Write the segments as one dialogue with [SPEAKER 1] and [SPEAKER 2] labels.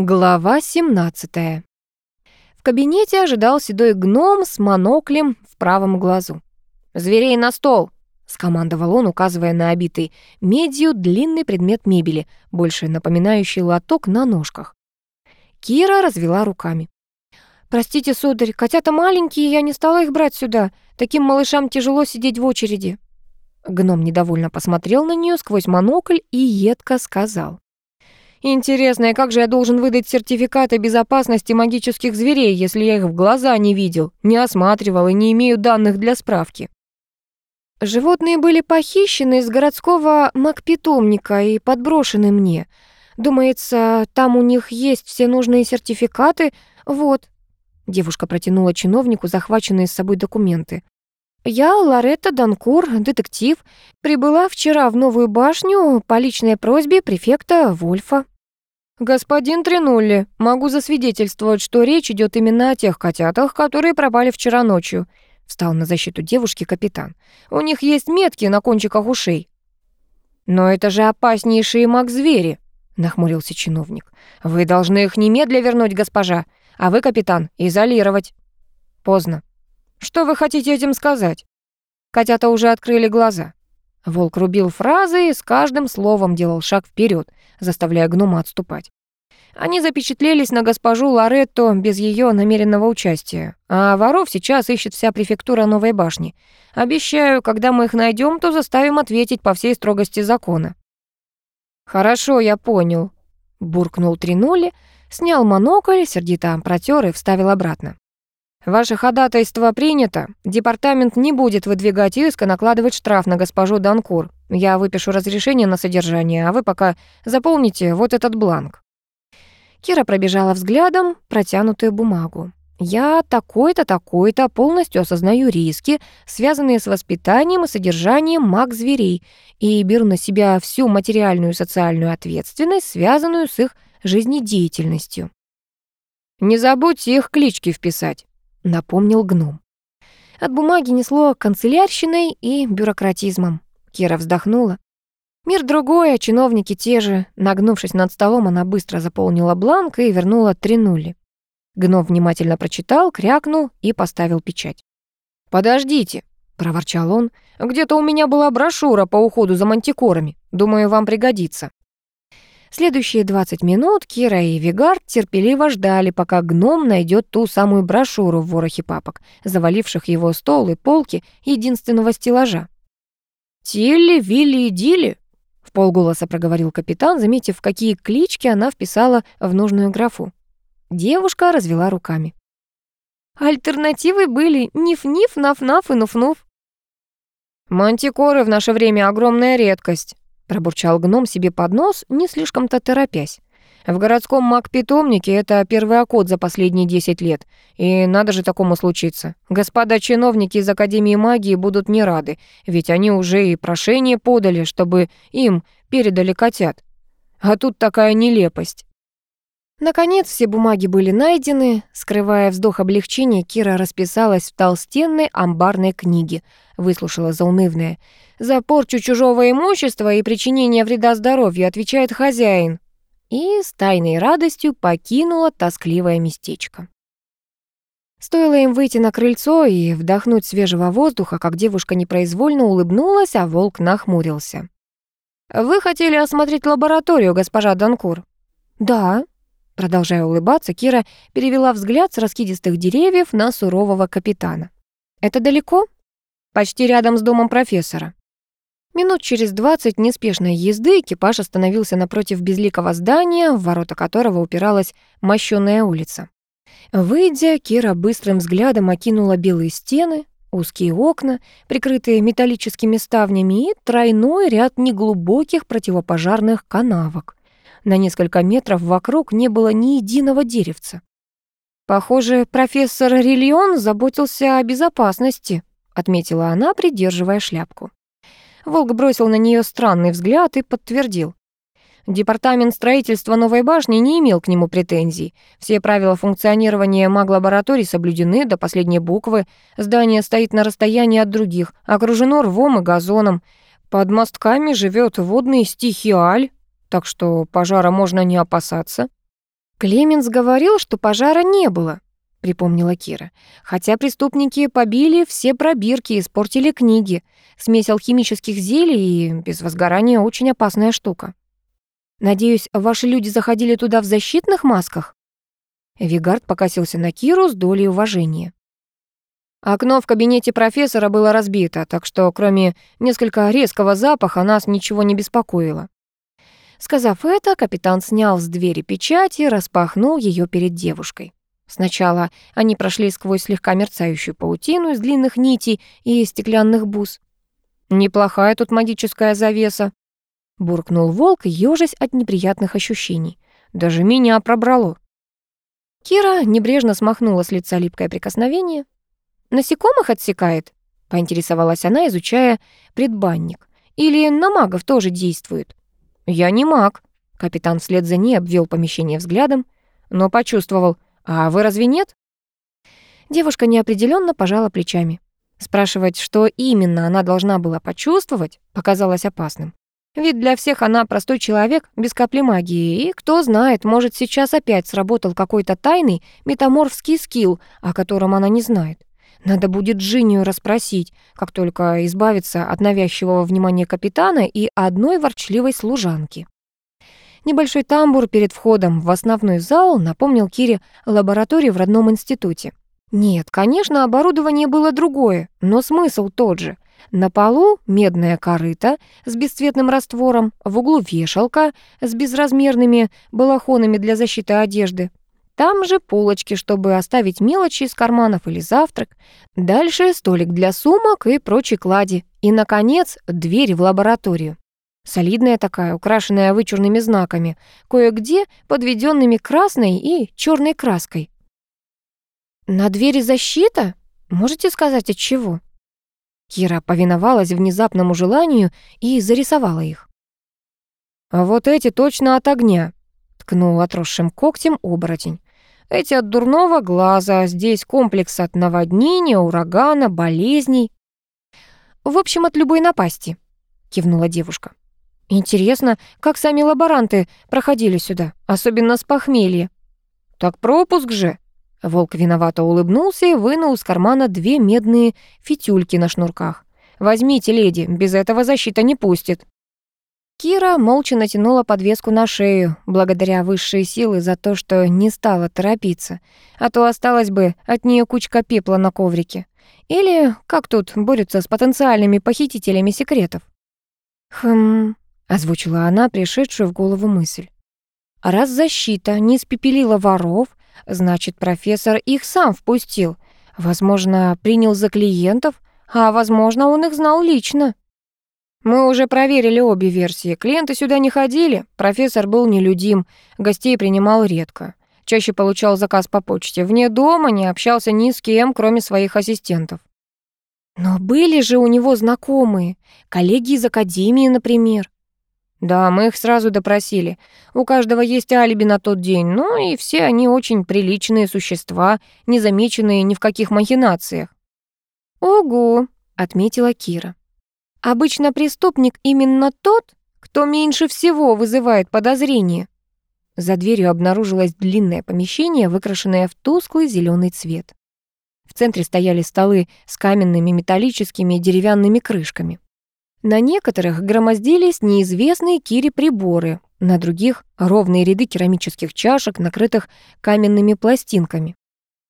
[SPEAKER 1] Глава 17. В кабинете ожидал седой гном с моноклем в правом глазу. «Зверей на стол!» — скомандовал он, указывая на обитый медью длинный предмет мебели, больше напоминающий лоток на ножках. Кира развела руками. «Простите, сударь, котята маленькие, я не стала их брать сюда. Таким малышам тяжело сидеть в очереди». Гном недовольно посмотрел на нее сквозь монокль и едко сказал. Интересно, и как же я должен выдать сертификаты безопасности магических зверей, если я их в глаза не видел, не осматривал и не имею данных для справки? Животные были похищены из городского магпитомника и подброшены мне. Думается, там у них есть все нужные сертификаты. Вот. Девушка протянула чиновнику захваченные с собой документы. «Я Лоретта Данкур, детектив. Прибыла вчера в новую башню по личной просьбе префекта Вольфа». «Господин Тринулли, могу засвидетельствовать, что речь идет именно о тех котятах, которые пропали вчера ночью», встал на защиту девушки капитан. «У них есть метки на кончиках ушей». «Но это же опаснейшие маг-звери», нахмурился чиновник. «Вы должны их немедля вернуть, госпожа, а вы, капитан, изолировать». «Поздно. Что вы хотите этим сказать?» Котята уже открыли глаза. Волк рубил фразы и с каждым словом делал шаг вперед, заставляя гнома отступать. Они запечатлелись на госпожу Лоретто без ее намеренного участия. А воров сейчас ищет вся префектура Новой башни. Обещаю, когда мы их найдем, то заставим ответить по всей строгости закона. «Хорошо, я понял», — буркнул Тринули, снял монокль, сердито протер и вставил обратно. Ваше ходатайство принято. Департамент не будет выдвигать иск и накладывать штраф на госпожу Данкур. Я выпишу разрешение на содержание, а вы пока заполните вот этот бланк». Кира пробежала взглядом протянутую бумагу. «Я такой-то, такой-то полностью осознаю риски, связанные с воспитанием и содержанием маг-зверей, и беру на себя всю материальную и социальную ответственность, связанную с их жизнедеятельностью». «Не забудьте их клички вписать», напомнил гном. От бумаги несло канцелярщиной и бюрократизмом. Кира вздохнула. Мир другой, а чиновники те же. Нагнувшись над столом, она быстро заполнила бланк и вернула три нули. Гном внимательно прочитал, крякнул и поставил печать. «Подождите», — проворчал он, — «где-то у меня была брошюра по уходу за мантикорами. Думаю, вам пригодится». Следующие 20 минут Кира и Вигард терпеливо ждали, пока гном найдет ту самую брошюру в ворохе папок, заваливших его стол и полки единственного стеллажа. «Тилли, Вилли и Дилли», — в полголоса проговорил капитан, заметив, какие клички она вписала в нужную графу. Девушка развела руками. Альтернативы были Ниф-Ниф, Наф-Наф и Нуф-Нуф. «Мантикоры в наше время огромная редкость», пробурчал гном себе под нос, не слишком-то торопясь. В городском маг-питомнике это первый окот за последние 10 лет. И надо же такому случиться. Господа чиновники из Академии магии будут не рады, ведь они уже и прошение подали, чтобы им передали котят. А тут такая нелепость. Наконец все бумаги были найдены. Скрывая вздох облегчения, Кира расписалась в толстенной амбарной книге, выслушала заунывное. «За порчу чужого имущества и причинение вреда здоровью отвечает хозяин». И с тайной радостью покинула тоскливое местечко. Стоило им выйти на крыльцо и вдохнуть свежего воздуха, как девушка непроизвольно улыбнулась, а волк нахмурился. «Вы хотели осмотреть лабораторию, госпожа Данкур?» «Да», Продолжая улыбаться, Кира перевела взгляд с раскидистых деревьев на сурового капитана. «Это далеко?» «Почти рядом с домом профессора». Минут через двадцать неспешной езды экипаж остановился напротив безликого здания, в ворота которого упиралась мощёная улица. Выйдя, Кира быстрым взглядом окинула белые стены, узкие окна, прикрытые металлическими ставнями, и тройной ряд неглубоких противопожарных канавок. На несколько метров вокруг не было ни единого деревца. «Похоже, профессор Рильон заботился о безопасности», отметила она, придерживая шляпку. Волк бросил на нее странный взгляд и подтвердил. Департамент строительства новой башни не имел к нему претензий. Все правила функционирования маг-лабораторий соблюдены до последней буквы. Здание стоит на расстоянии от других, окружено рвом и газоном. Под мостками живет водный стихиаль, так что пожара можно не опасаться. Клеменс говорил, что пожара не было, припомнила Кира. Хотя преступники побили все пробирки, испортили книги. Смесь алхимических зелий и без возгорания очень опасная штука. Надеюсь, ваши люди заходили туда в защитных масках? Вигард покосился на Киру с долей уважения. Окно в кабинете профессора было разбито, так что кроме несколько резкого запаха нас ничего не беспокоило. Сказав это, капитан снял с двери печать и распахнул ее перед девушкой. Сначала они прошли сквозь слегка мерцающую паутину из длинных нитей и стеклянных бус. «Неплохая тут магическая завеса», — буркнул волк, ёжась от неприятных ощущений. «Даже меня пробрало». Кира небрежно смахнула с лица липкое прикосновение. «Насекомых отсекает?» — поинтересовалась она, изучая предбанник. «Или на магов тоже действует?» «Я не маг», — капитан вслед за ней обвел помещение взглядом, но почувствовал — «А вы разве нет?» Девушка неопределенно пожала плечами. Спрашивать, что именно она должна была почувствовать, показалось опасным. Ведь для всех она простой человек, без капли магии, и, кто знает, может, сейчас опять сработал какой-то тайный метаморфский скилл, о котором она не знает. Надо будет Джинию расспросить, как только избавиться от навязчивого внимания капитана и одной ворчливой служанки. Небольшой тамбур перед входом в основной зал напомнил Кире лабораторию в родном институте. Нет, конечно, оборудование было другое, но смысл тот же. На полу медная корыта с бесцветным раствором, в углу вешалка с безразмерными балахонами для защиты одежды. Там же полочки, чтобы оставить мелочи из карманов или завтрак. Дальше столик для сумок и прочей клади. И, наконец, дверь в лабораторию. Солидная такая, украшенная вычурными знаками, кое-где подведенными красной и черной краской. «На двери защита? Можете сказать, от чего?» Кира повиновалась внезапному желанию и зарисовала их. «А вот эти точно от огня», — ткнул отросшим когтем оборотень. «Эти от дурного глаза, здесь комплекс от наводнения, урагана, болезней». «В общем, от любой напасти», — кивнула девушка. Интересно, как сами лаборанты проходили сюда, особенно с похмелья. Так пропуск же. Волк виновато улыбнулся и вынул из кармана две медные фитюльки на шнурках. «Возьмите, леди, без этого защита не пустит». Кира молча натянула подвеску на шею, благодаря высшей силы за то, что не стала торопиться, а то осталась бы от нее кучка пепла на коврике. Или как тут борются с потенциальными похитителями секретов? Хм, озвучила она пришедшую в голову мысль. Раз защита не испепелила воров, значит, профессор их сам впустил. Возможно, принял за клиентов, а, возможно, он их знал лично. Мы уже проверили обе версии. Клиенты сюда не ходили, профессор был нелюдим, гостей принимал редко. Чаще получал заказ по почте. Вне дома не общался ни с кем, кроме своих ассистентов. Но были же у него знакомые, коллеги из академии, например. Да, мы их сразу допросили. У каждого есть алиби на тот день, но и все они очень приличные существа, не замеченные ни в каких махинациях. «Ого», — отметила Кира. «Обычно преступник именно тот, кто меньше всего вызывает подозрения». За дверью обнаружилось длинное помещение, выкрашенное в тусклый зеленый цвет. В центре стояли столы с каменными металлическими и деревянными крышками. На некоторых громоздились неизвестные Кире приборы, на других — ровные ряды керамических чашек, накрытых каменными пластинками.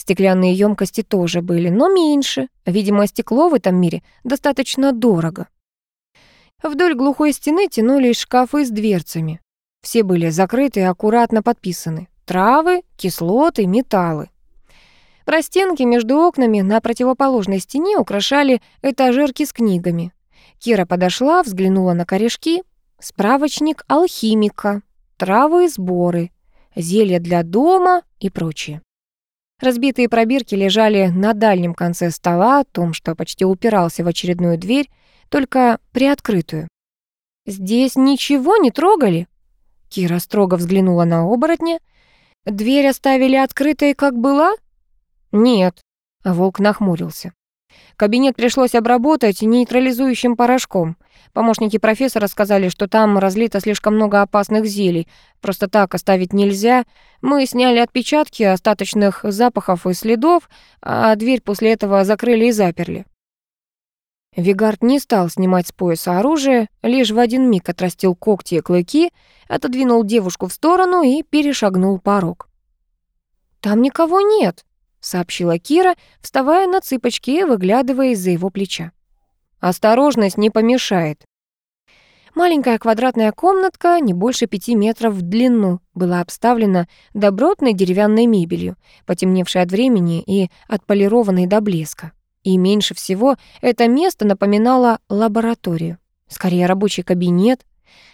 [SPEAKER 1] Стеклянные емкости тоже были, но меньше. Видимо, стекло в этом мире достаточно дорого. Вдоль глухой стены тянулись шкафы с дверцами. Все были закрыты и аккуратно подписаны. Травы, кислоты, металлы. Простенки между окнами на противоположной стене украшали этажерки с книгами. Кира подошла, взглянула на корешки. Справочник алхимика, травы и сборы, зелья для дома и прочее. Разбитые пробирки лежали на дальнем конце стола, о том, что почти упирался в очередную дверь, только приоткрытую. «Здесь ничего не трогали?» Кира строго взглянула на оборотня. «Дверь оставили открытой, как была?» «Нет», — волк нахмурился. Кабинет пришлось обработать нейтрализующим порошком. Помощники профессора сказали, что там разлито слишком много опасных зелий. Просто так оставить нельзя. Мы сняли отпечатки остаточных запахов и следов, а дверь после этого закрыли и заперли. Вигард не стал снимать с пояса оружие, лишь в один миг отрастил когти и клыки, отодвинул девушку в сторону и перешагнул порог. «Там никого нет», — сообщила Кира, вставая на цыпочки и выглядывая из-за его плеча. «Осторожность не помешает». Маленькая квадратная комнатка, не больше пяти метров в длину, была обставлена добротной деревянной мебелью, потемневшей от времени и отполированной до блеска. И меньше всего это место напоминало лабораторию. Скорее, рабочий кабинет.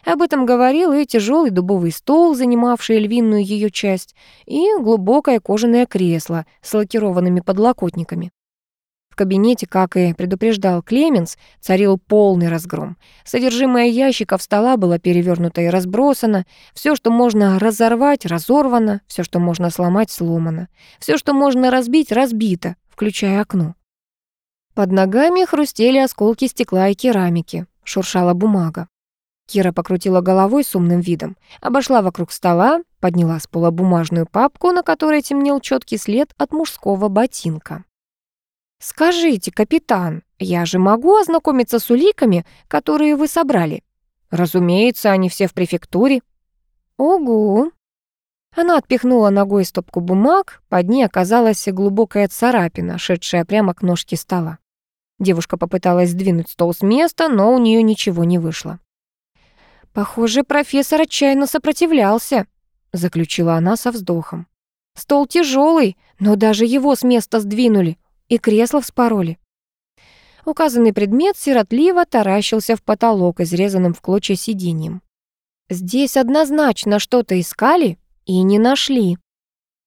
[SPEAKER 1] Об этом говорил и тяжелый дубовый стол, занимавший львиную ее часть, и глубокое кожаное кресло с лакированными подлокотниками. В кабинете, как и предупреждал Клеменс, царил полный разгром. Содержимое ящиков стола было перевернуто и разбросано, все, что можно разорвать, разорвано, все, что можно сломать, сломано, все, что можно разбить, разбито, включая окно. Под ногами хрустели осколки стекла и керамики, шуршала бумага. Кира покрутила головой с умным видом, обошла вокруг стола, подняла с пола бумажную папку, на которой темнел четкий след от мужского ботинка. «Скажите, капитан, я же могу ознакомиться с уликами, которые вы собрали?» «Разумеется, они все в префектуре». «Ого!» Она отпихнула ногой стопку бумаг, под ней оказалась глубокая царапина, шедшая прямо к ножке стола. Девушка попыталась сдвинуть стол с места, но у нее ничего не вышло. «Похоже, профессор отчаянно сопротивлялся», — заключила она со вздохом. «Стол тяжелый, но даже его с места сдвинули и кресло вспороли». Указанный предмет сиротливо таращился в потолок, изрезанным в клочья сиденьем. «Здесь однозначно что-то искали и не нашли»,